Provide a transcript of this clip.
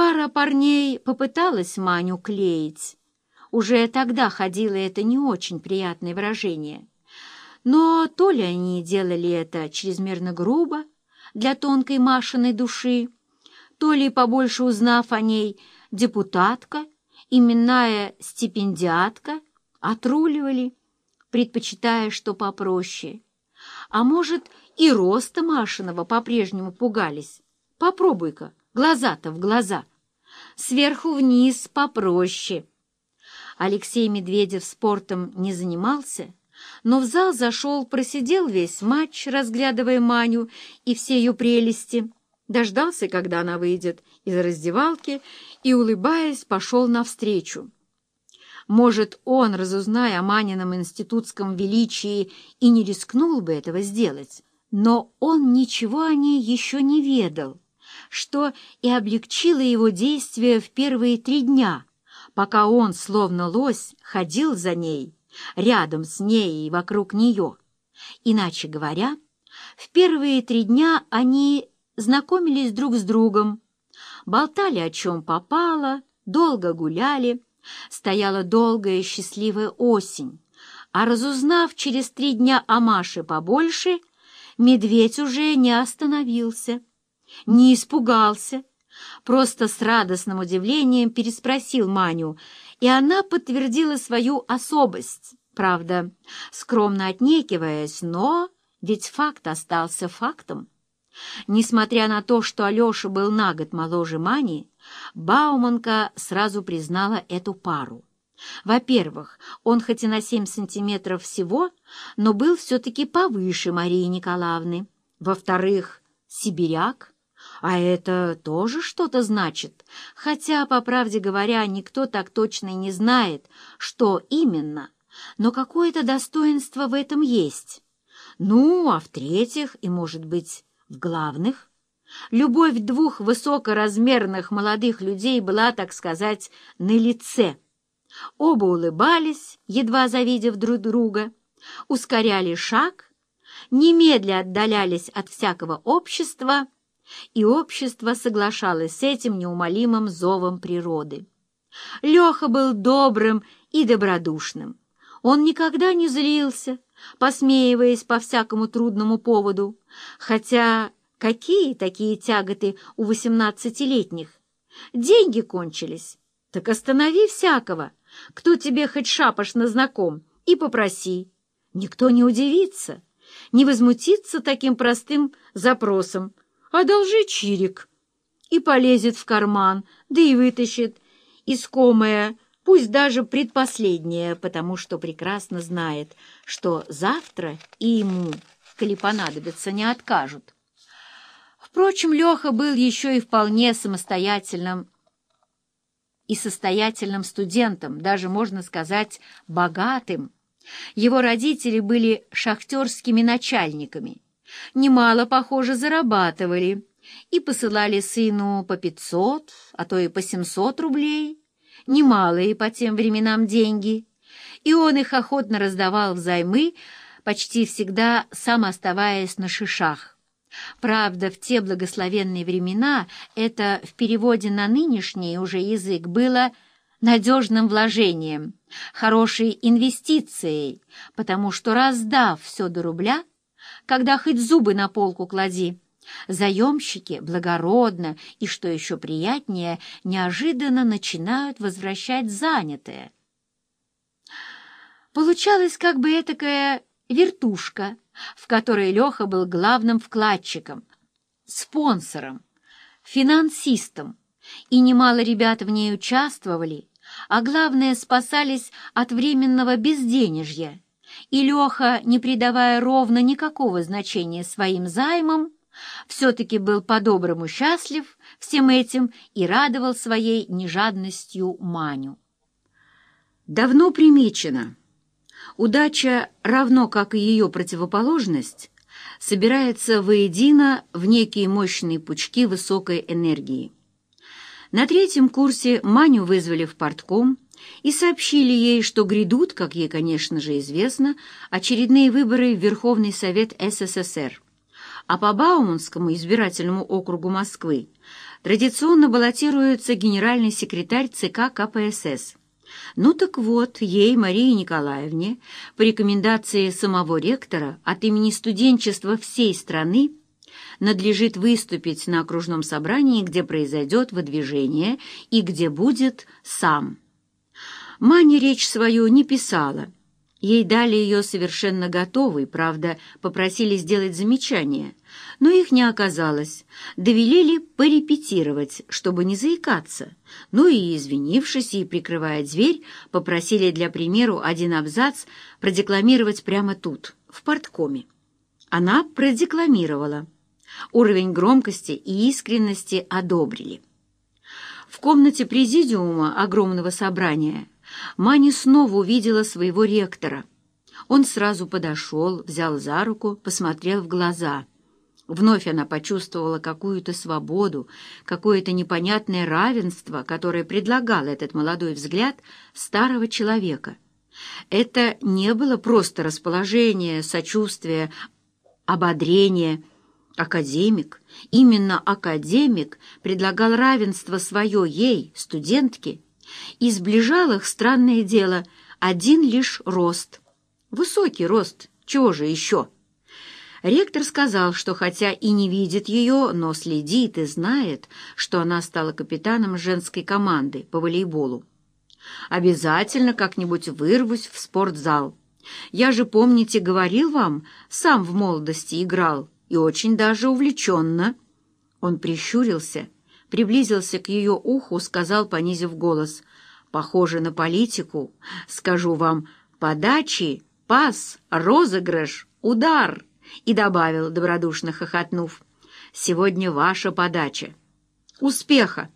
Пара парней попыталась Маню клеить. Уже тогда ходило это не очень приятное выражение. Но то ли они делали это чрезмерно грубо для тонкой Машиной души, то ли, побольше узнав о ней, депутатка, именная стипендиатка, отруливали, предпочитая что попроще. А может, и роста Машиного по-прежнему пугались. Попробуй-ка, глаза-то в глаза. Сверху вниз попроще. Алексей Медведев спортом не занимался, но в зал зашел, просидел весь матч, разглядывая Маню и все ее прелести, дождался, когда она выйдет из раздевалки и, улыбаясь, пошел навстречу. Может, он, разузная о Манином институтском величии, и не рискнул бы этого сделать, но он ничего о ней еще не ведал, что и облегчило его действия в первые три дня, пока он, словно лось, ходил за ней, рядом с ней и вокруг нее. Иначе говоря, в первые три дня они знакомились друг с другом, болтали о чем попало, долго гуляли, Стояла долгая счастливая осень, а разузнав через три дня о Маше побольше, медведь уже не остановился, не испугался, просто с радостным удивлением переспросил Маню, и она подтвердила свою особость, правда, скромно отнекиваясь, но ведь факт остался фактом. Несмотря на то, что Алеша был на год моложе Мани, Бауманка сразу признала эту пару. Во-первых, он хоть и на семь сантиметров всего, но был все-таки повыше Марии Николаевны. Во-вторых, сибиряк, а это тоже что-то значит, хотя, по правде говоря, никто так точно и не знает, что именно, но какое-то достоинство в этом есть. Ну, а в-третьих, и, может быть, в главных, любовь двух высокоразмерных молодых людей была, так сказать, на лице. Оба улыбались, едва завидев друг друга, ускоряли шаг, немедля отдалялись от всякого общества, и общество соглашалось с этим неумолимым зовом природы. Леха был добрым и добродушным. Он никогда не злился, посмеиваясь по всякому трудному поводу, хотя какие такие тяготы у восемнадцатилетних? Деньги кончились. Так останови всякого, кто тебе хоть шапошно знаком, и попроси. Никто не удивится, не возмутится таким простым запросом. Одолжи чирик. И полезет в карман, да и вытащит искомое пусть даже предпоследнее, потому что прекрасно знает, что завтра и ему, коли понадобится, не откажут. Впрочем, Леха был еще и вполне самостоятельным и состоятельным студентом, даже, можно сказать, богатым. Его родители были шахтерскими начальниками, немало, похоже, зарабатывали и посылали сыну по пятьсот, а то и по семьсот рублей немалые по тем временам деньги, и он их охотно раздавал взаймы, почти всегда сам оставаясь на шишах. Правда, в те благословенные времена это в переводе на нынешний уже язык было надежным вложением, хорошей инвестицией, потому что раздав все до рубля, когда хоть зубы на полку клади, Заемщики благородно и, что еще приятнее, неожиданно начинают возвращать занятое. Получалась как бы этакая вертушка, в которой Леха был главным вкладчиком, спонсором, финансистом, и немало ребят в ней участвовали, а главное, спасались от временного безденежья. И Леха, не придавая ровно никакого значения своим займам, все-таки был по-доброму счастлив всем этим и радовал своей нежадностью Маню. Давно примечено. Удача, равно как и ее противоположность, собирается воедино в некие мощные пучки высокой энергии. На третьем курсе Маню вызвали в портком и сообщили ей, что грядут, как ей, конечно же, известно, очередные выборы в Верховный Совет СССР а по Бауманскому избирательному округу Москвы традиционно баллотируется генеральный секретарь ЦК КПСС. Ну так вот, ей, Марии Николаевне, по рекомендации самого ректора от имени студенчества всей страны надлежит выступить на окружном собрании, где произойдет выдвижение и где будет сам. Маня речь свою не писала. Ей дали ее совершенно готовой, правда, попросили сделать замечания, но их не оказалось. Довелели порепетировать, чтобы не заикаться. Ну и, извинившись и прикрывая дверь, попросили для примеру один абзац продекламировать прямо тут, в порткоме. Она продекламировала. Уровень громкости и искренности одобрили. В комнате президиума огромного собрания Маня снова увидела своего ректора. Он сразу подошел, взял за руку, посмотрел в глаза. Вновь она почувствовала какую-то свободу, какое-то непонятное равенство, которое предлагал этот молодой взгляд старого человека. Это не было просто расположение, сочувствие, ободрение. Академик, именно академик предлагал равенство свое ей, студентке, и сближал их, странное дело, один лишь рост. Высокий рост, чего же еще? Ректор сказал, что хотя и не видит ее, но следит и знает, что она стала капитаном женской команды по волейболу. «Обязательно как-нибудь вырвусь в спортзал. Я же, помните, говорил вам, сам в молодости играл, и очень даже увлеченно». Он прищурился приблизился к ее уху, сказал, понизив голос, «Похоже на политику. Скажу вам, подачи, пас, розыгрыш, удар!» И добавил, добродушно хохотнув, «Сегодня ваша подача. Успеха!»